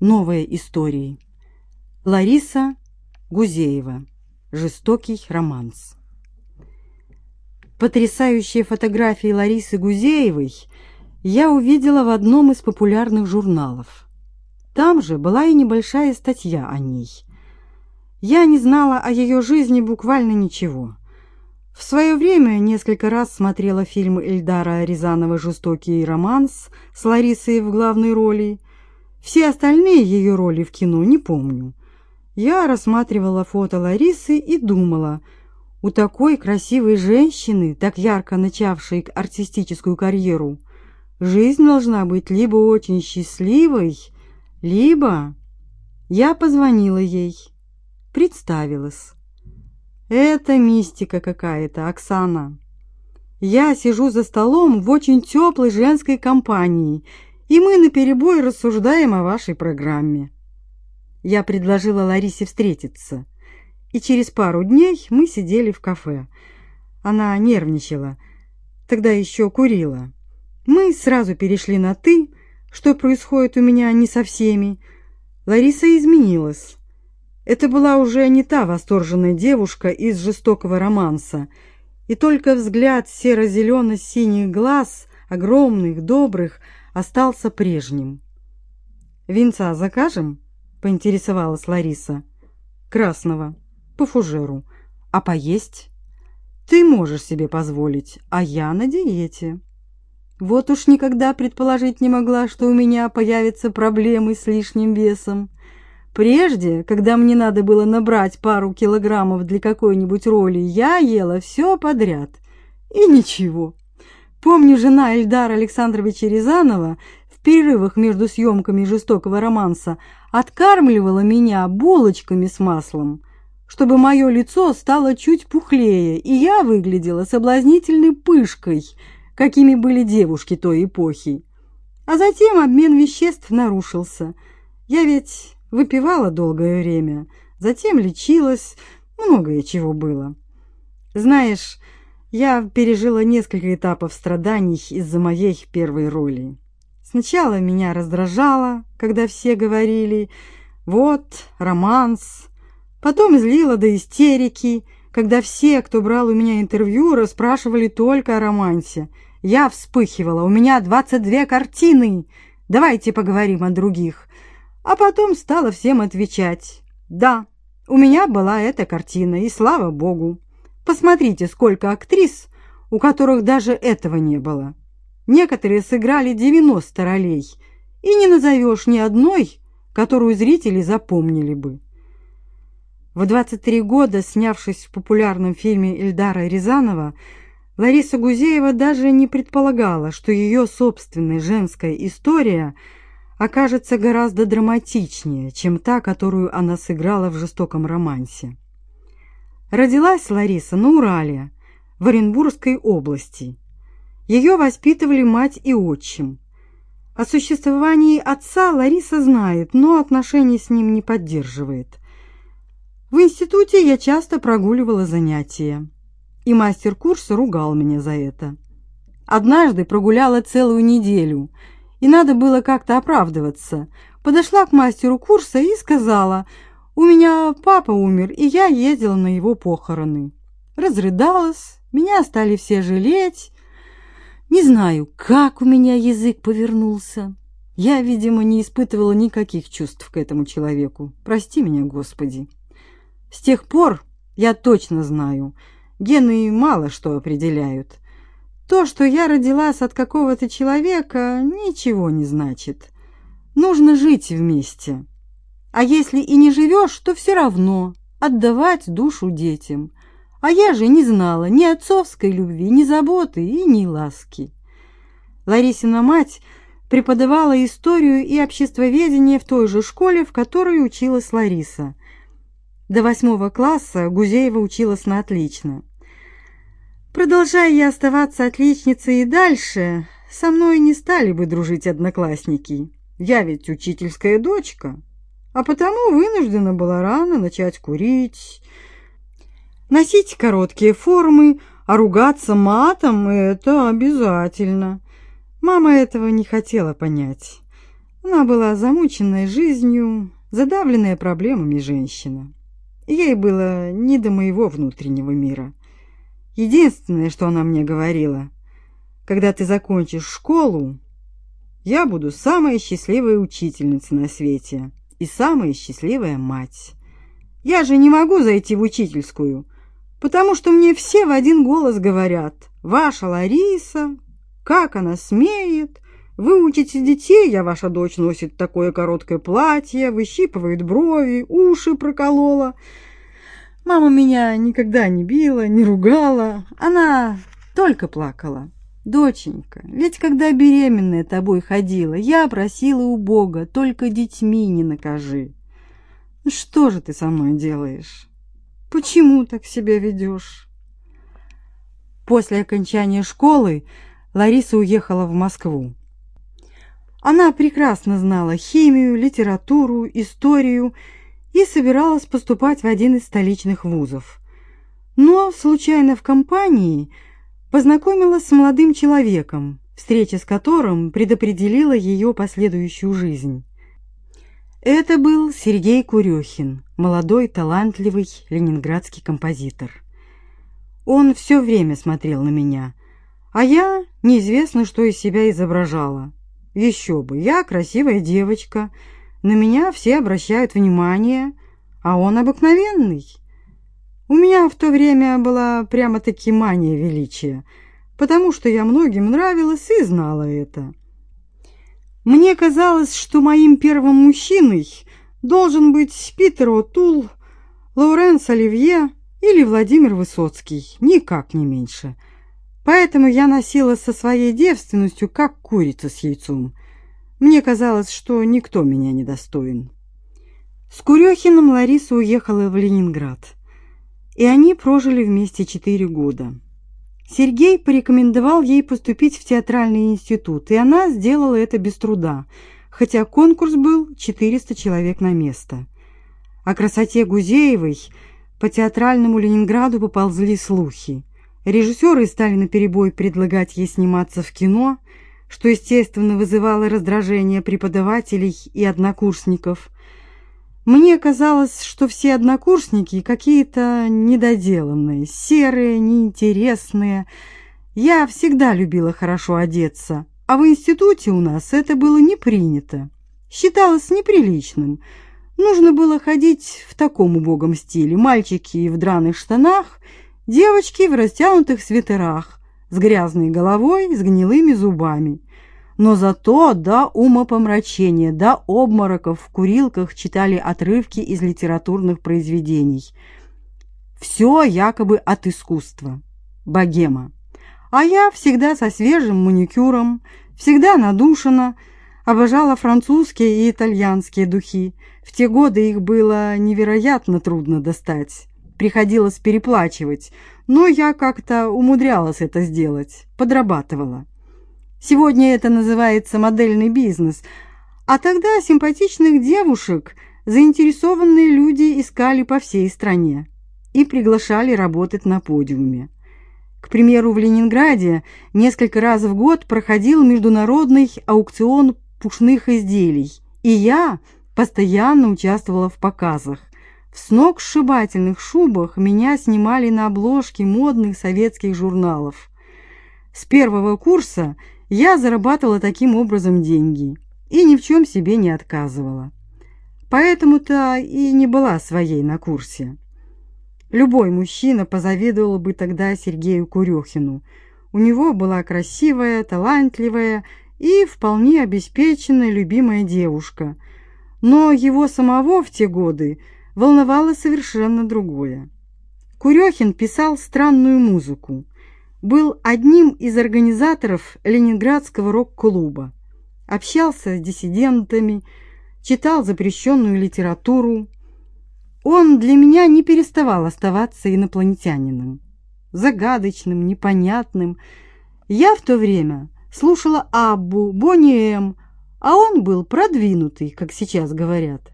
Новые истории. Лариса Гузеева. Жестокий романс. Потрясающие фотографии Ларисы Гузеевой я увидела в одном из популярных журналов. Там же была и небольшая статья о ней. Я не знала о ее жизни буквально ничего. В свое время несколько раз смотрела фильм Эльдара Рязанова «Жестокий романс» с Ларисой в главной роли. Все остальные ее роли в кино не помню. Я рассматривала фото Ларисы и думала, у такой красивой женщины, так ярко начавшей артистическую карьеру, жизнь должна быть либо очень счастливой, либо... Я позвонила ей, представилась. Это мистика какая-то, Оксана. Я сижу за столом в очень теплой женской компании, и мы наперебой рассуждаем о вашей программе. Я предложила Ларисе встретиться, и через пару дней мы сидели в кафе. Она нервничала, тогда еще курила. Мы сразу перешли на «ты», что происходит у меня не со всеми. Лариса изменилась. Это была уже не та восторженная девушка из жестокого романса, и только взгляд серо-зелено-синих глаз, огромных, добрых, остался прежним. «Винца закажем?» поинтересовалась Лариса. Красного, по фужеру. А поесть? Ты можешь себе позволить, а я на диете. Вот уж никогда предположить не могла, что у меня появятся проблемы с лишним весом. Прежде, когда мне надо было набрать пару килограммов для какой-нибудь роли, я ела все подряд. И ничего. Помню, жена Эльдара Александровича Рязанова перерывах между съемками жестокого романса откармливала меня булочками с маслом, чтобы мое лицо стало чуть пухлее, и я выглядела соблазнительной пышкой, какими были девушки той эпохи. А затем обмен веществ нарушился. Я ведь выпивала долгое время, затем лечилась, многое чего было. Знаешь, я пережила несколько этапов страданий из-за моей первой роли. Сначала меня раздражало, когда все говорили «вот, романс», потом злило до истерики, когда все, кто брал у меня интервью, расспрашивали только о романсе. Я вспыхивала, у меня двадцать две картины, давайте поговорим о других. А потом стала всем отвечать «да, у меня была эта картина, и слава богу. Посмотрите, сколько актрис, у которых даже этого не было». Некоторые сыграли 90 ролей, и не назовешь ни одной, которую зрители запомнили бы. В 23 года, снявшись в популярном фильме Эльдара Рязанова, Лариса Гузеева даже не предполагала, что ее собственная женская история окажется гораздо драматичнее, чем та, которую она сыграла в жестоком романсе. Родилась Лариса на Урале, в Оренбургской области, ее воспитывали мать и отчим. О существовании отца Лариса знает, но отношений с ним не поддерживает. В институте я часто прогуливала занятия, и мастер курса ругал меня за это. Однажды прогуляла целую неделю, и надо было как-то оправдываться. Подошла к мастеру курса и сказала, «У меня папа умер, и я ездила на его похороны». Разрыдалась, меня стали все жалеть, не знаю, как у меня язык повернулся. Я, видимо, не испытывала никаких чувств к этому человеку. Прости меня, Господи. С тех пор я точно знаю, гены мало что определяют. То, что я родилась от какого-то человека, ничего не значит. Нужно жить вместе. А если и не живешь, то все равно отдавать душу детям. А я же не знала ни отцовской любви, ни заботы и ни ласки. Ларисина мать преподавала историю и обществоведение в той же школе, в которой училась Лариса. До восьмого класса Гузеева училась на отлично. Продолжая я оставаться отличницей и дальше, со мной не стали бы дружить одноклассники. Я ведь учительская дочка, а потому вынуждена была рано начать курить, Носить короткие формы, а ругаться матом – это обязательно. Мама этого не хотела понять. Она была замученная жизнью, задавленная проблемами женщина. Ей было не до моего внутреннего мира. Единственное, что она мне говорила, когда ты закончишь школу, я буду самая счастливая учительница на свете и самая счастливая мать. Я же не могу зайти в учительскую, потому что мне все в один голос говорят: "Ваша Лариса, как она смеет? Вы учите детей, а ваша дочь носит такое короткое платье, выщипывает брови, уши проколола". Мама меня никогда не била, не ругала, она только плакала. Доченька, ведь когда беременная тобой ходила, я просила у Бога, только детьми не накажи. Ну что же ты со мной делаешь? Почему так себя ведешь? После окончания школы Лариса уехала в Москву. Она прекрасно знала химию, литературу, историю и собиралась поступать в один из столичных вузов. Но случайно в компании – познакомилась с молодым человеком, встреча с которым предопределила ее последующую жизнь. Это был Сергей Курехин, молодой, талантливый ленинградский композитор. Он все время смотрел на меня, а я неизвестно, что из себя изображала. Еще бы, я красивая девочка, на меня все обращают внимание, а он обыкновенный. У меня в то время была прямо-таки мания величия, потому что я многим нравилась и знала это. Мне казалось, что моим первым мужчиной должен быть Питер О'Тул, Лоуренс Оливье или Владимир Высоцкий, никак не меньше. Поэтому я носила со своей девственностью, как курица с яйцом. Мне казалось, что никто меня не достоин. С Курехиным Лариса уехала в Ленинград и они прожили вместе четыре года. Сергей порекомендовал ей поступить в театральный институт, и она сделала это без труда, хотя конкурс был 400 человек на место. О красоте Гузеевой по театральному Ленинграду поползли слухи. Режиссеры стали наперебой предлагать ей сниматься в кино, что, естественно, вызывало раздражение преподавателей и однокурсников. Мне казалось, что все однокурсники какие-то недоделанные, серые, неинтересные. Я всегда любила хорошо одеться, а в институте у нас это было не принято. Считалось неприличным. Нужно было ходить в таком убогом стиле: мальчики в драных штанах, девочки в растянутых свитерах, с грязной головой, с гнилыми зубами но зато до умопомрачения, до обмороков в курилках читали отрывки из литературных произведений. Все якобы от искусства. Богема. А я всегда со свежим маникюром, всегда надушена, обожала французские и итальянские духи. В те годы их было невероятно трудно достать. Приходилось переплачивать, но я как-то умудрялась это сделать, подрабатывала. Сегодня это называется модельный бизнес. А тогда симпатичных девушек заинтересованные люди искали по всей стране и приглашали работать на подиуме. К примеру, в Ленинграде несколько раз в год проходил международный аукцион пушных изделий, и я постоянно участвовала в показах. В сногсшибательных шубах меня снимали на обложке модных советских журналов. С первого курса я зарабатывала таким образом деньги и ни в чем себе не отказывала. Поэтому-то и не была своей на курсе. Любой мужчина позавидовал бы тогда Сергею Курехину. У него была красивая, талантливая и вполне обеспеченная любимая девушка. Но его самого в те годы волновало совершенно другое. Курехин писал странную музыку был одним из организаторов Ленинградского рок-клуба. Общался с диссидентами, читал запрещенную литературу. Он для меня не переставал оставаться инопланетянином, загадочным, непонятным. Я в то время слушала Аббу, Бонни М, а он был продвинутый, как сейчас говорят.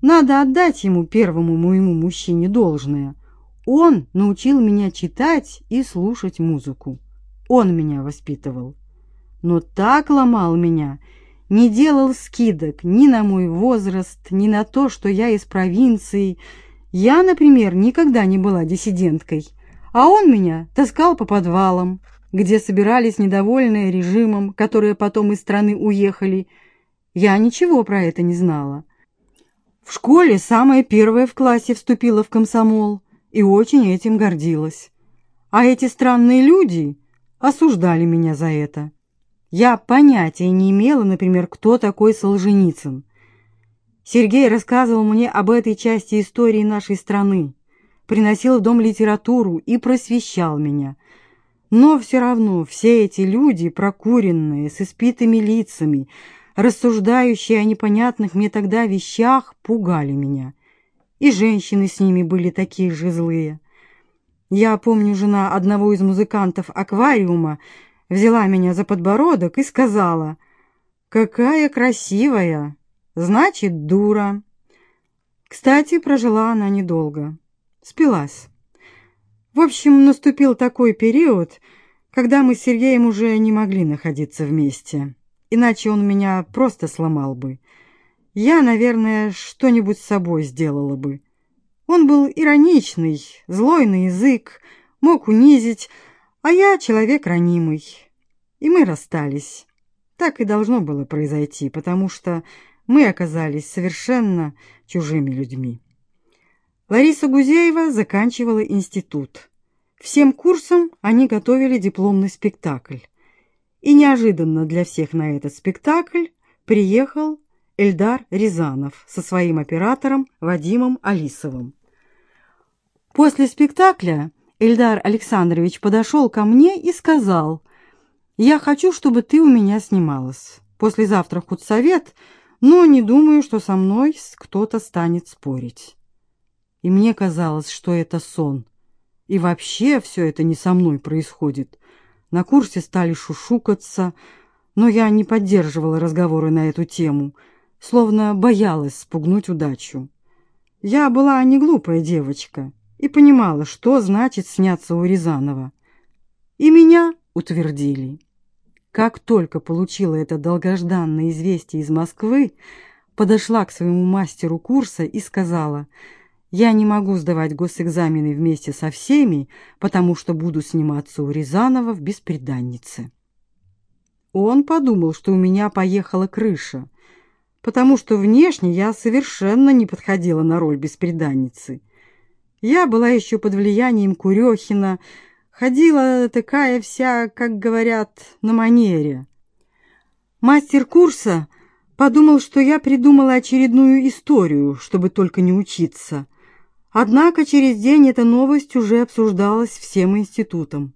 Надо отдать ему первому моему мужчине должное – он научил меня читать и слушать музыку. Он меня воспитывал. Но так ломал меня, не делал скидок ни на мой возраст, ни на то, что я из провинции. Я, например, никогда не была диссиденткой, а он меня таскал по подвалам, где собирались недовольные режимом, которые потом из страны уехали. Я ничего про это не знала. В школе самая первая в классе вступила в комсомол и очень этим гордилась. А эти странные люди осуждали меня за это. Я понятия не имела, например, кто такой Солженицын. Сергей рассказывал мне об этой части истории нашей страны, приносил в дом литературу и просвещал меня. Но все равно все эти люди, прокуренные, с испитыми лицами, рассуждающие о непонятных мне тогда вещах, пугали меня. И женщины с ними были такие же злые. Я помню, жена одного из музыкантов аквариума взяла меня за подбородок и сказала, «Какая красивая! Значит, дура!» Кстати, прожила она недолго. Спилась. В общем, наступил такой период, когда мы с Сергеем уже не могли находиться вместе. Иначе он меня просто сломал бы. Я, наверное, что-нибудь с собой сделала бы. Он был ироничный, злой на язык, мог унизить, а я человек ранимый. И мы расстались. Так и должно было произойти, потому что мы оказались совершенно чужими людьми. Лариса Гузеева заканчивала институт. Всем курсом они готовили дипломный спектакль. И неожиданно для всех на этот спектакль приехал Эльдар Рязанов со своим оператором Вадимом Алисовым. После спектакля Эльдар Александрович подошел ко мне и сказал, «Я хочу, чтобы ты у меня снималась. Послезавтра худсовет, но не думаю, что со мной кто-то станет спорить». И мне казалось, что это сон. И вообще все это не со мной происходит. На курсе стали шушукаться, но я не поддерживала разговоры на эту тему, словно боялась спугнуть удачу. Я была не глупая девочка и понимала, что значит сняться у Рязанова. И меня утвердили. Как только получила это долгожданное известие из Москвы, подошла к своему мастеру курса и сказала, «Я не могу сдавать госэкзамены вместе со всеми, потому что буду сниматься у Рязанова в «Беспреданнице». Он подумал, что у меня поехала крыша, потому что внешне я совершенно не подходила на роль беспреданницы. Я была еще под влиянием Курехина, ходила такая вся, как говорят, на манере. Мастер курса подумал, что я придумала очередную историю, чтобы только не учиться. Однако через день эта новость уже обсуждалась всем институтом.